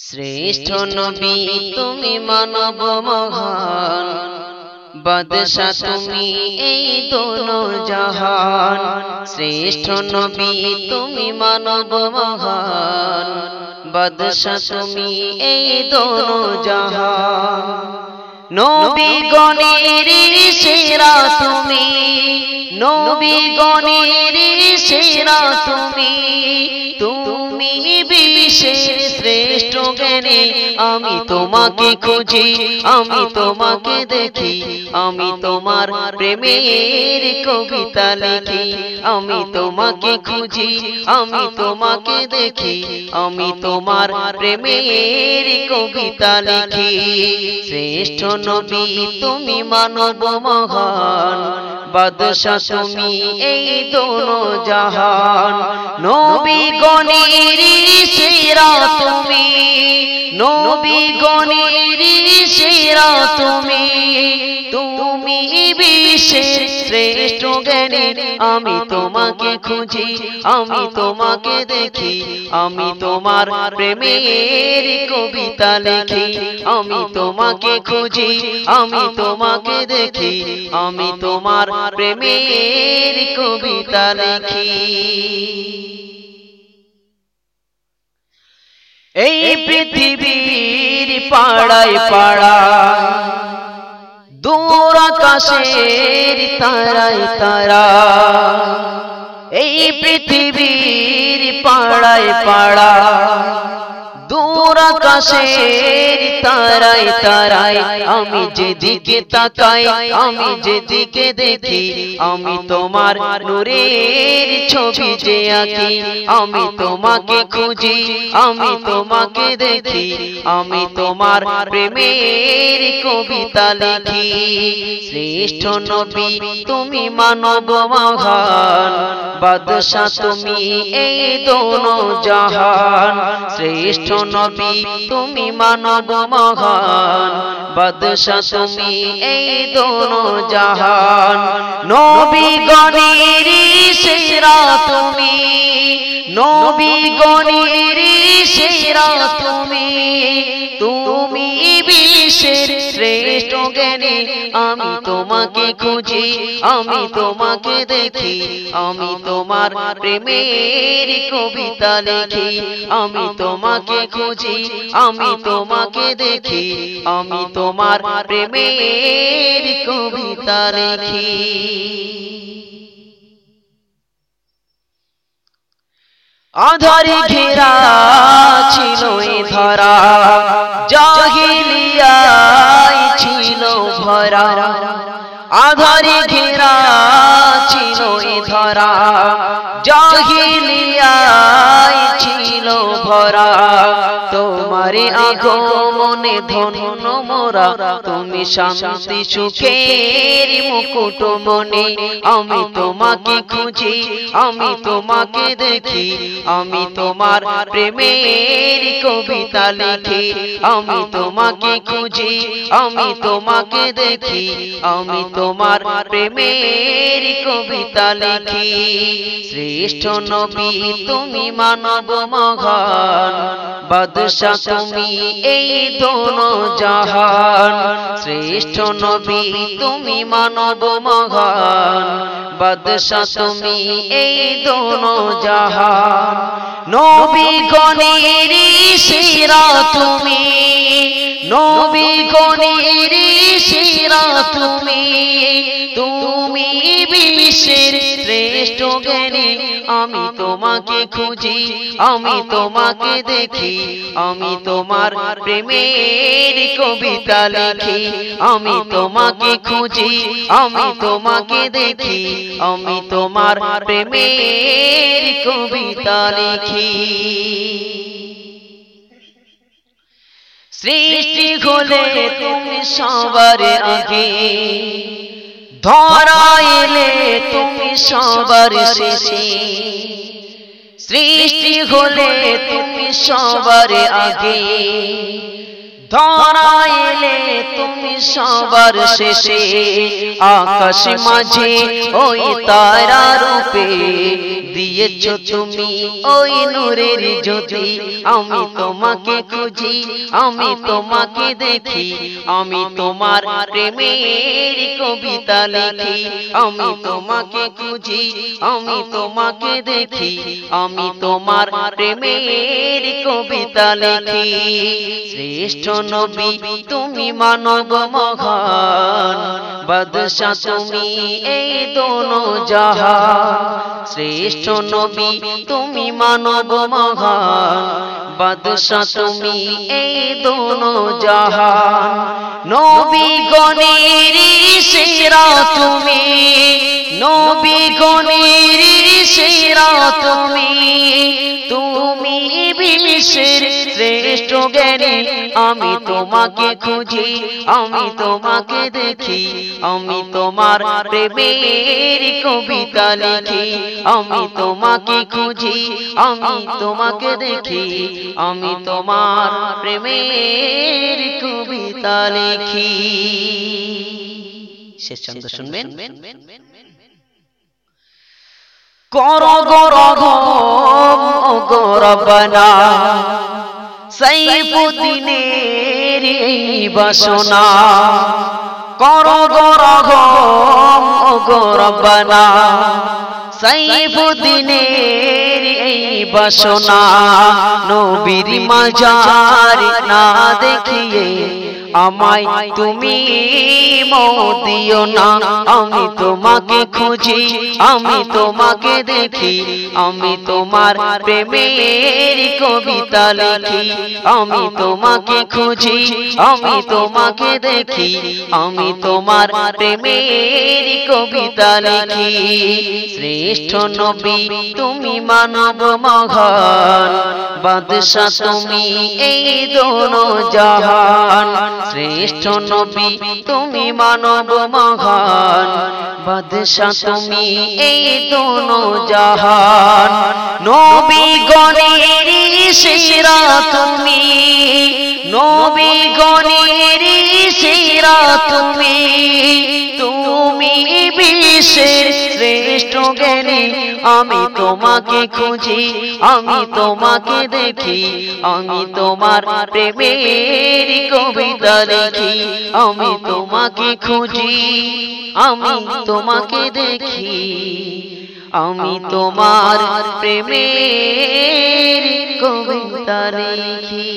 শ্রেষ্ঠ নবী তুমি মানব মহান। বাদশা তুমি এই দোনো জাহান। শ্রেষ্ঠ নবী তুমি মানব মহান। বাদশা তুমি এই দোনো জাহান। নবী গণের সেরা তুমি। নবী গণের সেরা তুমি। তুমি বিশ্বের শ্রেষ্ঠ জ্ঞানী আমি তোমাকে খুঁজি, আমি তোমাকে দেখি, আমি তোমার প্রেমের কবিতা লিখি, আমি তোমাকে খুঁজি, আমি তোমাকে দেখি, আমি তোমার প্রেমের কবিতা লিখি। শ্রেষ্ঠ নবী, তুমি মানব মহান বাদশা তুমি এই দোনো জাহান। নবী গণের সেরা তুমি। নবী গণের সেরা তুমি। তুমি বিশ্বের শ্রেষ্ঠ জ্ঞানী। আমি তোমাকে খুঁজি, আমি তোমাকে দেখি। আমি তোমার প্রেমের কবিতা লিখি। আমি তোমাকে খুঁজি, আমি তোমাকে দেখি। আমি তোমার প্রেমের কবিতা লিখি। এই পৃথিবীর পাড়ায় পাড়া দূর আকাশের তারাই তারা এই পৃথিবীর পাড়ায় পাড়া দূর আকাশের তারাই তারাই আমি যেদিকে তাকাই, আমি যেদিকে দেখি, আমি তোমার নূরের ছবি যে আঁকি, আমি তোমাকে খুঁজি, আমি তোমাকে দেখি, আমি তোমার প্রেমের কবিতা লিখি। শ্রেষ্ঠ নবী, তুমি মানব মহান, বাদশা তুমি এই দোনো জাহান। শ্রেষ্ঠ নবী তুমি মানব মহান। বাদশা তুমি এই দোনো জাহান। নবী গণের সেরা তুমি, নবী গণের সেরা তুমি। তুমি বিশ্বের শ্রেষ্ঠ জ্ঞানী আমি তোমাকে খুঁজি, আমি তোমাকে দেখি, আমি তোমার প্রেমের কবিতা লিখি, আমি তোমাকে খুঁজি, আমি তোমাকে দেখি, আমি তোমার প্রেমের কবিতা লিখি। আধারে ঘেরা ছিল ধরা ভরা আধারে ঘেরা ছিল ধরা। জাহিলিয়ায় ছিল তোমারে আগমনে ধন্য মোরা। তুমি শান্তি, সুখের মুকুট মনে। আমি তোমাকে খুঁজি, আমি তোমাকে দেখি। আমি তোমার প্রেমের কবিতা লিখি। আমি তোমাকে খুঁজি, আমি তোমাকে দেখি। আমি তোমার প্রেমের কবিতা লিখি। শ্রেষ্ঠ নবী তুমি মানব মহান। বাদশা তুমি এই দোনো জাহান। শ্রেষ্ঠ নবী তুমি মানব মহান। বাদশা তুমি এই দোনো জাহান। নবী গণের সেরা তুমি। নবী গণের সেরা তুমি তুমি বিশ্বের শ্রেষ্ঠ জ্ঞানী আমি তোমাকে খুঁজি আমি তোমাকে দেখি আমি তোমার প্রেমের কবিতা লিখি আমি তোমাকে খুঁজি আমি তোমাকে দেখি আমি তোমার প্রেমের কবিতা লিখি। সৃষ্টি হলে তুমি সবার আগে ধরাইলে তুমি সবার শেষে সৃষ্টি হলে তুমি সবার আগে ধরা এলে তুমি সবার শেষে আকাশ মাঝে ওই তারা রূপে দিয়েছ তুমি ওই নূরের জ্যোতি। আমি তোমাকে খুঁজি, আমি তোমাকে দেখি, আমি তোমার প্রেমের কবিতা লিখি। আমি তোমাকে খুঁজি, আমি তোমাকে দেখি, আমি তোমার প্রেমের কবিতা লিখি। শ্রেষ্ঠ নবী, তুমি মানব মহান। বাদশা তুমি এই দোনো জাহান। শ্রেষ্ঠ নবী, তুমি মানব মহান। বাদশা তুমি এই দোনো জাহান। নবী গণের সেরা তুমি। নবী গণের সেরা তুমি। তুমি বিশ্বের শ্রেষ্ঠ জ্ঞানী। আমি তোমাকে খুঁজি, আমি তোমাকে দেখি। আমি তোমার প্রেমের কবিতা লিখি। আমি তোমাকে খুঁজি, আমি তোমাকে দেখি। আমি তোমার প্রেমের কবিতা লিখি। শেষ ছন্দ শুনবেন? কর গর গরবনা সাইফুদ্দিনের বাসনা। কর গর গরবনা সাইফুদ্দিনের বাসনা। নবীর মাজার না দেখিয়ে আমায় তুমি মদিও না। আমি তোমাকে খুঁজি, আমি তোমাকে দেখি। আমি তোমার প্রেমের কবিতা লিখি। আমি তোমাকে খুঁজি, আমি তোমাকে দেখি। আমি তোমার প্রেমের কবিতা লিখি। শ্রেষ্ঠ নবী তুমি মানব মহান। বাদশা তুমি এই দোনো জাহান। শ্রেষ্ঠ নবী তুমি মানব মহান। বাদশা তুমি এই দোনো জাহান। নবী গণের সেরা তুমি। নবী গণের তুমি তুমি। বিশ্বের শ্রেষ্ঠ জ্ঞানী, আমি তোমাকে খুঁজি, আমি তোমাকে দেখি, আমি তোমার প্রেমের কবিতা লিখি আমি তোমাকে খুঁজি, আমি তোমাকে দেখি, আমি তোমার প্রেমের কবিতা লিখি